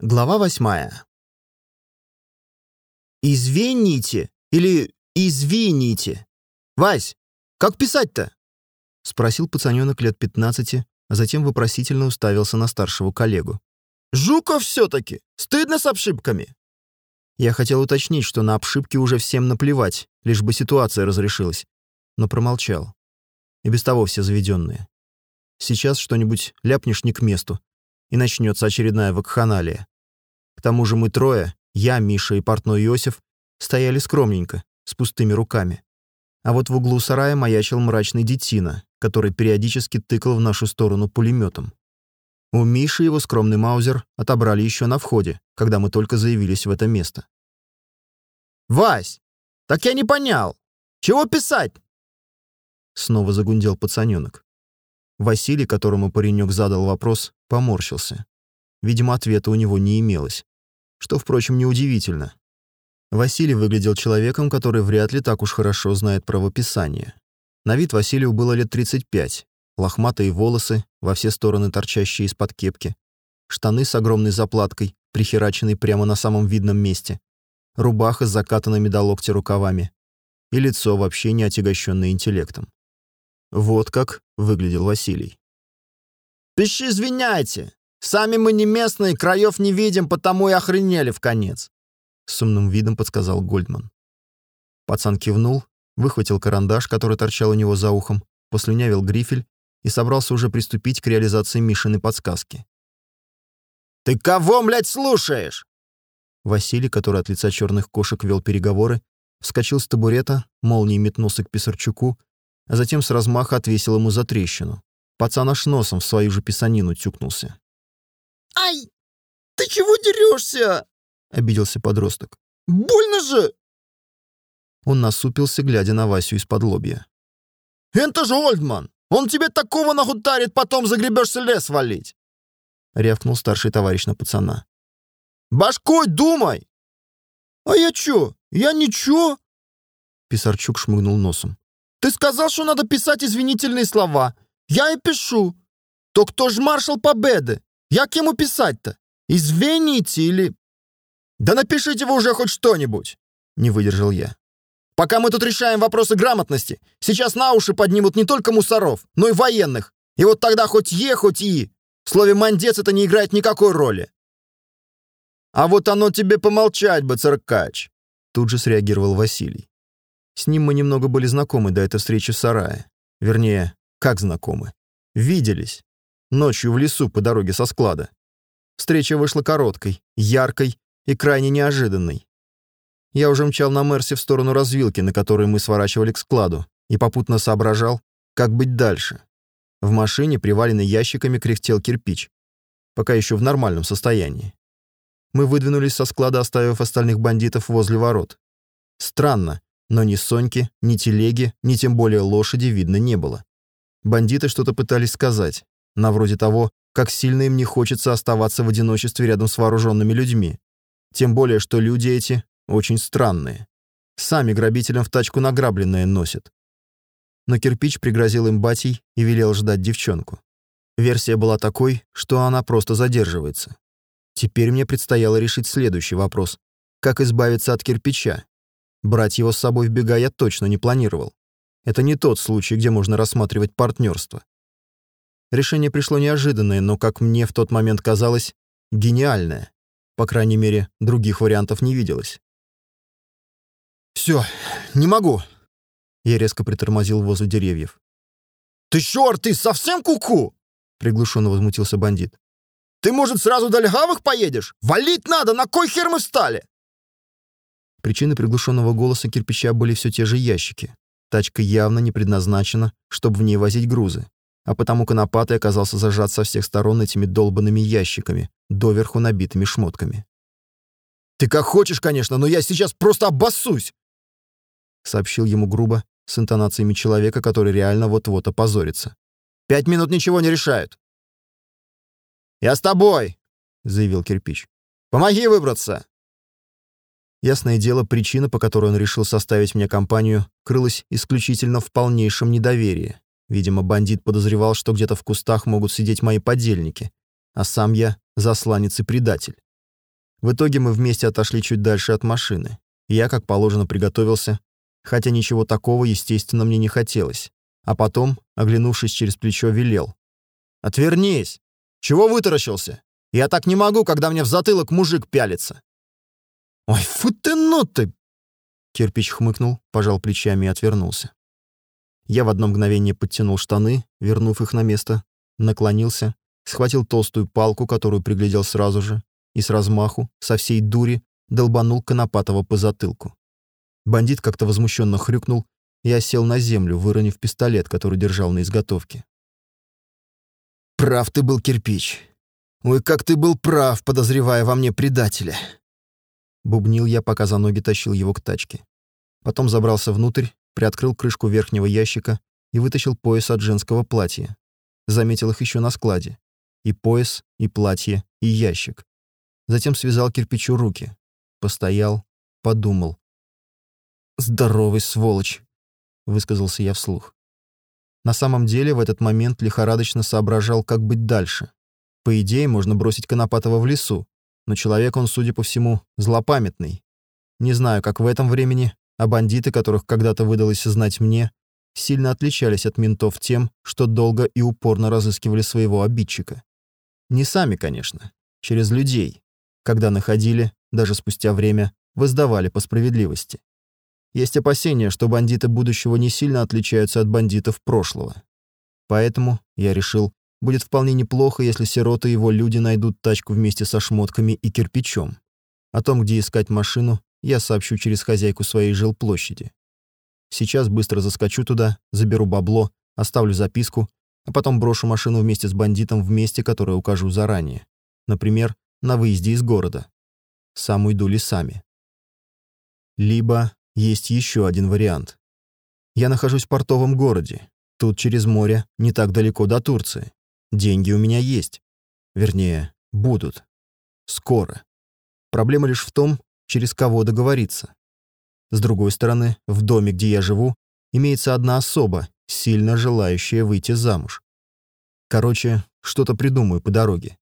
Глава восьмая. «Извините» или «извините». «Вась, как писать-то?» — спросил пацаненок лет пятнадцати, а затем вопросительно уставился на старшего коллегу. «Жуков все-таки! Стыдно с обшибками!» Я хотел уточнить, что на обшибки уже всем наплевать, лишь бы ситуация разрешилась, но промолчал. И без того все заведенные. Сейчас что-нибудь ляпнешь не к месту, и начнется очередная вакханалия. К тому же мы трое, я, Миша и портной Иосиф, стояли скромненько, с пустыми руками. А вот в углу сарая маячил мрачный детина, который периодически тыкал в нашу сторону пулеметом. У Миши его скромный маузер отобрали еще на входе, когда мы только заявились в это место. «Вась, так я не понял. Чего писать?» Снова загундел пацаненок. Василий, которому паренек задал вопрос, поморщился. Видимо, ответа у него не имелось. Что, впрочем, неудивительно. Василий выглядел человеком, который вряд ли так уж хорошо знает правописание. На вид Василию было лет 35. Лохматые волосы, во все стороны торчащие из-под кепки. Штаны с огромной заплаткой, прихераченной прямо на самом видном месте. Рубаха с закатанными до локтя рукавами. И лицо, вообще не отягощенное интеллектом. Вот как выглядел Василий. «Пиши, извиняйте. Сами мы не местные, краев не видим, потому и охренели в конец», — с умным видом подсказал Гольдман. Пацан кивнул, выхватил карандаш, который торчал у него за ухом, послюнявил грифель и собрался уже приступить к реализации Мишиной подсказки. «Ты кого, блядь, слушаешь?» Василий, который от лица черных кошек вел переговоры, вскочил с табурета, молнией метнулся к Писарчуку а затем с размаха отвесил ему за трещину. Пацан аж носом в свою же писанину тюкнулся. «Ай! Ты чего дерешься?» — обиделся подросток. «Больно же!» Он насупился, глядя на Васю из-под лобья. «Это же Ольдман! Он тебе такого нахутарит, потом загребешься лес валить!» — рявкнул старший товарищ на пацана. «Башкой думай!» «А я чё? Я ничего!» Писарчук шмыгнул носом. Ты сказал, что надо писать извинительные слова. Я и пишу. То кто ж маршал Победы? Я к ему писать-то? Извините или... Да напишите вы уже хоть что-нибудь, не выдержал я. Пока мы тут решаем вопросы грамотности, сейчас на уши поднимут не только мусоров, но и военных. И вот тогда хоть Е, хоть И. В слове «мандец» это не играет никакой роли. А вот оно тебе помолчать бы, циркач. Тут же среагировал Василий. С ним мы немного были знакомы до этой встречи в сарае. Вернее, как знакомы. Виделись. Ночью в лесу по дороге со склада. Встреча вышла короткой, яркой и крайне неожиданной. Я уже мчал на Мерсе в сторону развилки, на которой мы сворачивали к складу, и попутно соображал, как быть дальше. В машине, приваленный ящиками, кряхтел кирпич. Пока еще в нормальном состоянии. Мы выдвинулись со склада, оставив остальных бандитов возле ворот. Странно, но ни Соньки, ни телеги, ни тем более лошади видно не было. Бандиты что-то пытались сказать, на вроде того, как сильно им не хочется оставаться в одиночестве рядом с вооруженными людьми. Тем более, что люди эти очень странные. Сами грабителям в тачку награбленное носят. Но кирпич пригрозил им батей и велел ждать девчонку. Версия была такой, что она просто задерживается. Теперь мне предстояло решить следующий вопрос. Как избавиться от кирпича? Брать его с собой в бега я точно не планировал. Это не тот случай, где можно рассматривать партнерство. Решение пришло неожиданное, но, как мне в тот момент казалось, гениальное. По крайней мере, других вариантов не виделось. «Все, не могу!» Я резко притормозил возле деревьев. «Ты чёрт, ты совсем куку?» -ку Приглушенно возмутился бандит. «Ты, может, сразу до легавых поедешь? Валить надо, на кой хер мы встали?» Причиной приглушенного голоса кирпича были все те же ящики. Тачка явно не предназначена, чтобы в ней возить грузы, а потому конопатый оказался зажат со всех сторон этими долбанными ящиками, доверху набитыми шмотками. «Ты как хочешь, конечно, но я сейчас просто обоссусь!» сообщил ему грубо, с интонациями человека, который реально вот-вот опозорится. «Пять минут ничего не решают!» «Я с тобой!» — заявил кирпич. «Помоги выбраться!» Ясное дело, причина, по которой он решил составить мне компанию, крылась исключительно в полнейшем недоверии. Видимо, бандит подозревал, что где-то в кустах могут сидеть мои подельники, а сам я — засланец и предатель. В итоге мы вместе отошли чуть дальше от машины. Я, как положено, приготовился, хотя ничего такого, естественно, мне не хотелось. А потом, оглянувшись через плечо, велел. «Отвернись! Чего вытаращился? Я так не могу, когда мне в затылок мужик пялится!» «Ой, фу ты, ну ты!» Кирпич хмыкнул, пожал плечами и отвернулся. Я в одно мгновение подтянул штаны, вернув их на место, наклонился, схватил толстую палку, которую приглядел сразу же, и с размаху, со всей дури, долбанул Конопатова по затылку. Бандит как-то возмущенно хрюкнул и осел на землю, выронив пистолет, который держал на изготовке. «Прав ты был, кирпич. Ой, как ты был прав, подозревая во мне предателя!» Бубнил я, пока за ноги тащил его к тачке. Потом забрался внутрь, приоткрыл крышку верхнего ящика и вытащил пояс от женского платья. Заметил их еще на складе. И пояс, и платье, и ящик. Затем связал кирпичу руки. Постоял, подумал. «Здоровый сволочь!» — высказался я вслух. На самом деле в этот момент лихорадочно соображал, как быть дальше. По идее, можно бросить Конопатова в лесу, но человек он, судя по всему, злопамятный. Не знаю, как в этом времени, а бандиты, которых когда-то выдалось знать мне, сильно отличались от ментов тем, что долго и упорно разыскивали своего обидчика. Не сами, конечно, через людей. Когда находили, даже спустя время, воздавали по справедливости. Есть опасения, что бандиты будущего не сильно отличаются от бандитов прошлого. Поэтому, я решил, будет вполне неплохо, если сироты и его люди найдут тачку вместе со шмотками и кирпичом. О том, где искать машину, я сообщу через хозяйку своей жилплощади. Сейчас быстро заскочу туда, заберу бабло, оставлю записку, а потом брошу машину вместе с бандитом в месте, которое укажу заранее. Например, на выезде из города. Сам уйду лесами. Либо есть еще один вариант. Я нахожусь в портовом городе. Тут через море, не так далеко до Турции. Деньги у меня есть. Вернее, будут. Скоро. Проблема лишь в том, через кого договориться. С другой стороны, в доме, где я живу, имеется одна особа, сильно желающая выйти замуж. Короче, что-то придумаю по дороге.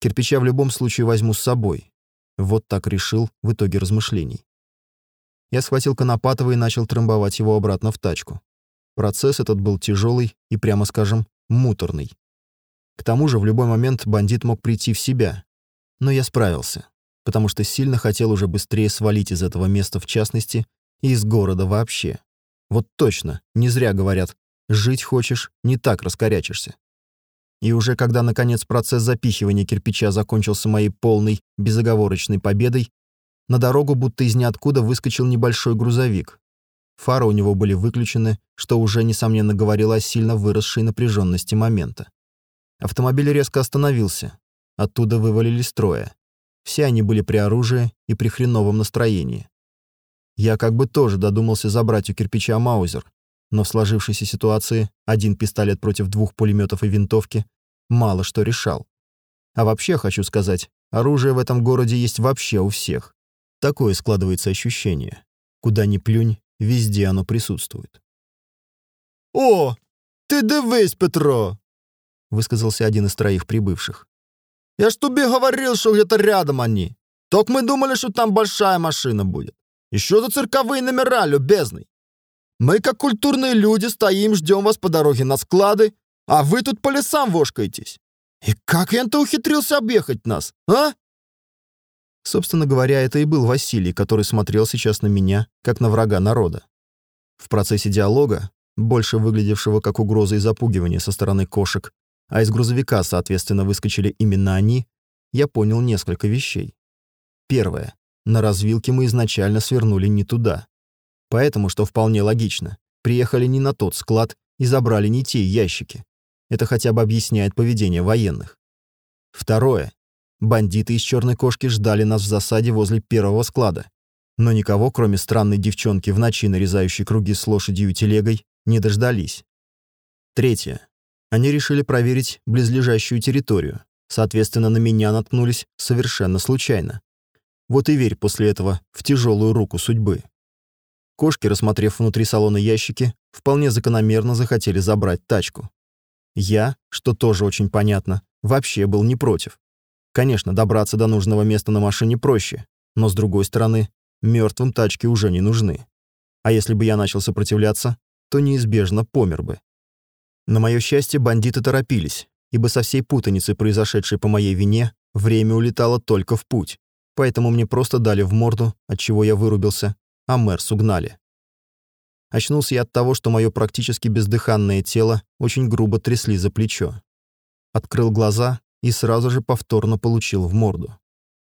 Кирпича в любом случае возьму с собой. Вот так решил в итоге размышлений. Я схватил Конопатова и начал трамбовать его обратно в тачку. Процесс этот был тяжелый и, прямо скажем, муторный. К тому же в любой момент бандит мог прийти в себя. Но я справился, потому что сильно хотел уже быстрее свалить из этого места в частности и из города вообще. Вот точно, не зря говорят, жить хочешь, не так раскорячишься. И уже когда, наконец, процесс запихивания кирпича закончился моей полной, безоговорочной победой, на дорогу будто из ниоткуда выскочил небольшой грузовик. Фары у него были выключены, что уже, несомненно, говорило о сильно выросшей напряженности момента. Автомобиль резко остановился. Оттуда вывалились трое. Все они были при оружии и при хреновом настроении. Я как бы тоже додумался забрать у кирпича Маузер, но в сложившейся ситуации один пистолет против двух пулеметов и винтовки мало что решал. А вообще, хочу сказать, оружие в этом городе есть вообще у всех. Такое складывается ощущение. Куда ни плюнь, везде оно присутствует. «О, ты дивись, Петро!» — высказался один из троих прибывших. «Я ж тебе говорил, что где-то рядом они. Только мы думали, что там большая машина будет. Еще за цирковые номера, любезный. Мы, как культурные люди, стоим, ждем вас по дороге на склады, а вы тут по лесам вошкаетесь. И как я-то ухитрился объехать нас, а?» Собственно говоря, это и был Василий, который смотрел сейчас на меня, как на врага народа. В процессе диалога, больше выглядевшего как угроза и запугивание со стороны кошек, а из грузовика, соответственно, выскочили именно они, я понял несколько вещей. Первое. На развилке мы изначально свернули не туда. Поэтому, что вполне логично, приехали не на тот склад и забрали не те ящики. Это хотя бы объясняет поведение военных. Второе. Бандиты из черной кошки ждали нас в засаде возле первого склада. Но никого, кроме странной девчонки в ночи, нарезающей круги с лошадью и телегой, не дождались. Третье. Они решили проверить близлежащую территорию. Соответственно, на меня наткнулись совершенно случайно. Вот и верь после этого в тяжелую руку судьбы. Кошки, рассмотрев внутри салона ящики, вполне закономерно захотели забрать тачку. Я, что тоже очень понятно, вообще был не против. Конечно, добраться до нужного места на машине проще, но, с другой стороны, мертвым тачки уже не нужны. А если бы я начал сопротивляться, то неизбежно помер бы. На мое счастье, бандиты торопились, ибо со всей путаницы, произошедшей по моей вине, время улетало только в путь, поэтому мне просто дали в морду, от чего я вырубился, а Мерс угнали. Очнулся я от того, что мое практически бездыханное тело очень грубо трясли за плечо. Открыл глаза и сразу же повторно получил в морду.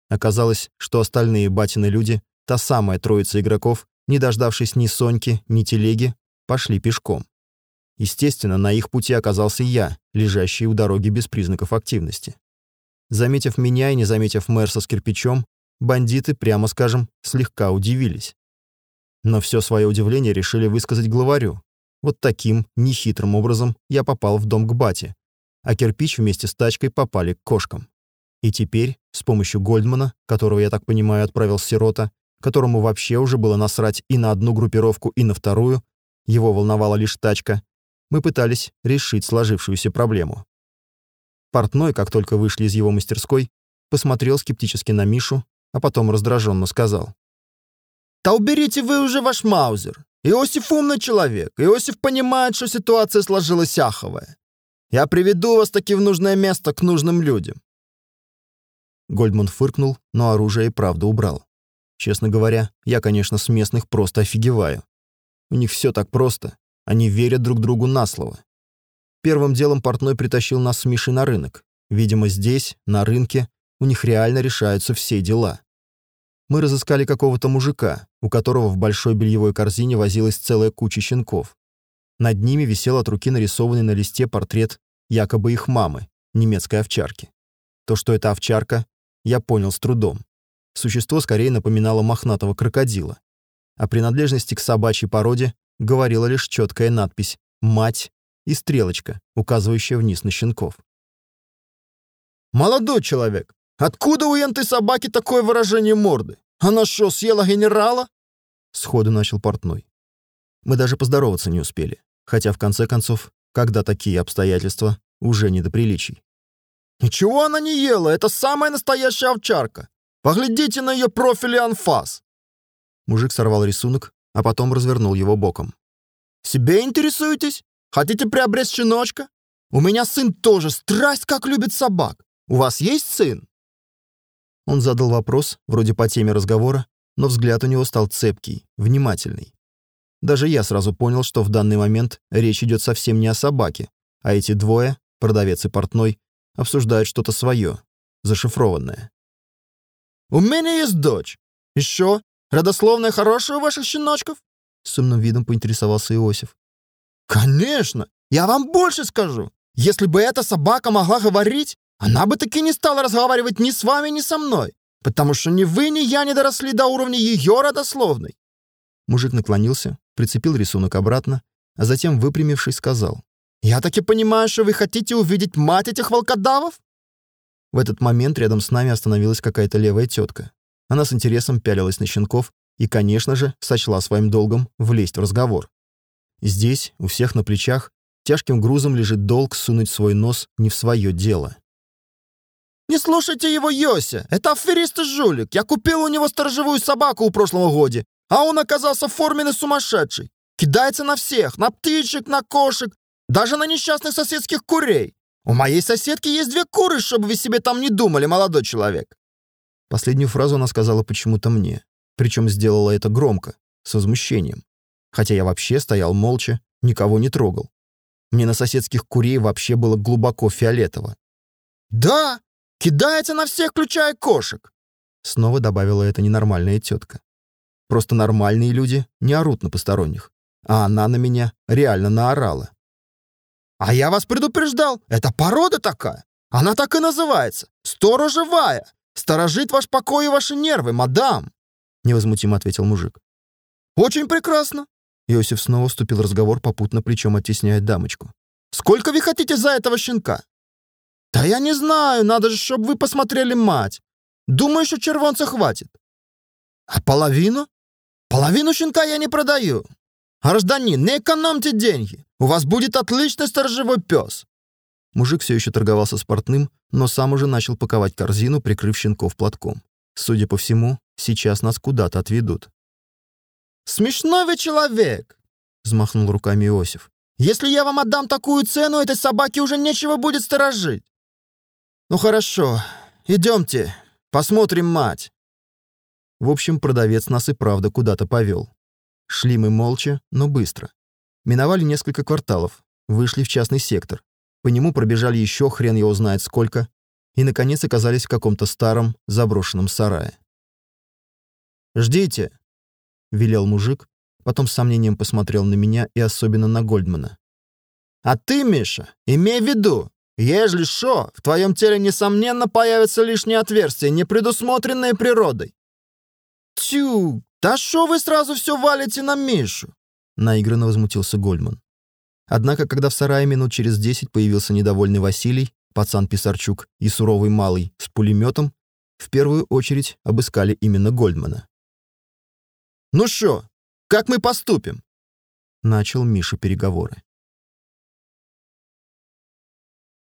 Оказалось, что остальные батины люди, та самая троица игроков, не дождавшись ни Соньки, ни телеги, пошли пешком. Естественно, на их пути оказался я, лежащий у дороги без признаков активности. Заметив меня и не заметив Мерса с кирпичом, бандиты, прямо скажем, слегка удивились. Но все свое удивление решили высказать главарю. Вот таким, нехитрым образом я попал в дом к бате, а кирпич вместе с тачкой попали к кошкам. И теперь, с помощью Гольдмана, которого, я так понимаю, отправил сирота, которому вообще уже было насрать и на одну группировку, и на вторую, его волновала лишь тачка, мы пытались решить сложившуюся проблему. Портной, как только вышли из его мастерской, посмотрел скептически на Мишу, а потом раздраженно сказал. «Да уберите вы уже ваш маузер. Иосиф умный человек. Иосиф понимает, что ситуация сложилась аховая. Я приведу вас таки в нужное место к нужным людям». Гольдман фыркнул, но оружие и правда убрал. Честно говоря, я, конечно, с местных просто офигеваю. У них все так просто. Они верят друг другу на слово. Первым делом портной притащил нас с Мишей на рынок. Видимо, здесь, на рынке, у них реально решаются все дела. Мы разыскали какого-то мужика, у которого в большой бельевой корзине возилась целая куча щенков. Над ними висел от руки нарисованный на листе портрет якобы их мамы, немецкой овчарки. То, что это овчарка, я понял с трудом. Существо скорее напоминало мохнатого крокодила. О принадлежности к собачьей породе говорила лишь четкая надпись «Мать» и стрелочка, указывающая вниз на щенков. «Молодой человек, откуда у энтой собаки такое выражение морды? Она что, съела генерала?» Сходу начал портной. Мы даже поздороваться не успели, хотя в конце концов, когда такие обстоятельства, уже не до приличий. «Ничего она не ела, это самая настоящая овчарка. Поглядите на ее профиль и анфас». Мужик сорвал рисунок, а потом развернул его боком. «Себе интересуетесь? Хотите приобрести щеночка? У меня сын тоже страсть как любит собак. У вас есть сын?» Он задал вопрос, вроде по теме разговора, но взгляд у него стал цепкий, внимательный. Даже я сразу понял, что в данный момент речь идет совсем не о собаке, а эти двое, продавец и портной, обсуждают что-то свое, зашифрованное. «У меня есть дочь. Еще Родословная хорошая у ваших щеночков?» С умным видом поинтересовался Иосиф. «Конечно! Я вам больше скажу. Если бы эта собака могла говорить, она бы таки не стала разговаривать ни с вами, ни со мной, потому что ни вы, ни я не доросли до уровня ее родословной». Мужик наклонился, прицепил рисунок обратно, а затем, выпрямившись, сказал. «Я таки понимаю, что вы хотите увидеть мать этих волкодавов?» В этот момент рядом с нами остановилась какая-то левая тетка. Она с интересом пялилась на щенков и, конечно же, сочла своим долгом влезть в разговор. Здесь, у всех на плечах, тяжким грузом лежит долг сунуть свой нос не в свое дело. «Не слушайте его, Йося! Это аферист и жулик! Я купил у него сторожевую собаку у прошлого года, а он оказался форменный сумасшедший! Кидается на всех, на птичек, на кошек, даже на несчастных соседских курей! У моей соседки есть две куры, чтобы вы себе там не думали, молодой человек!» Последнюю фразу она сказала почему-то мне, причем сделала это громко, с возмущением. Хотя я вообще стоял молча, никого не трогал. Мне на соседских курей вообще было глубоко фиолетово. «Да, кидается на всех, включая кошек!» Снова добавила эта ненормальная тетка. Просто нормальные люди не орут на посторонних, а она на меня реально наорала. «А я вас предупреждал, это порода такая! Она так и называется, сторожевая! Сторожит ваш покой и ваши нервы, мадам!» Невозмутимо ответил мужик. «Очень прекрасно!» Иосиф снова вступил в разговор, попутно плечом оттесняя дамочку. «Сколько вы хотите за этого щенка?» «Да я не знаю, надо же, чтобы вы посмотрели мать. Думаю, что червонца хватит». «А половину?» «Половину щенка я не продаю. Гражданин, не экономьте деньги. У вас будет отличный сторожевой пес». Мужик все еще торговался с портным, но сам уже начал паковать корзину, прикрыв щенков платком. Судя по всему, сейчас нас куда-то отведут. «Смешной вы человек!» — взмахнул руками Иосиф. «Если я вам отдам такую цену, этой собаке уже нечего будет сторожить». «Ну хорошо, идемте, посмотрим мать». В общем, продавец нас и правда куда-то повел. Шли мы молча, но быстро. Миновали несколько кварталов, вышли в частный сектор. По нему пробежали еще хрен его знает сколько, и, наконец, оказались в каком-то старом заброшенном сарае. «Ждите», — велел мужик, потом с сомнением посмотрел на меня и особенно на Гольдмана. «А ты, Миша, имей в виду, ежели шо, в твоем теле, несомненно, появятся лишние отверстия, не предусмотренные природой». «Тю, да шо вы сразу все валите на Мишу?» Наигранно возмутился Гольдман. Однако, когда в сарае минут через десять появился недовольный Василий, пацан Писарчук и суровый малый с пулеметом, в первую очередь обыскали именно Гольдмана. «Ну что, как мы поступим?» Начал Миша переговоры.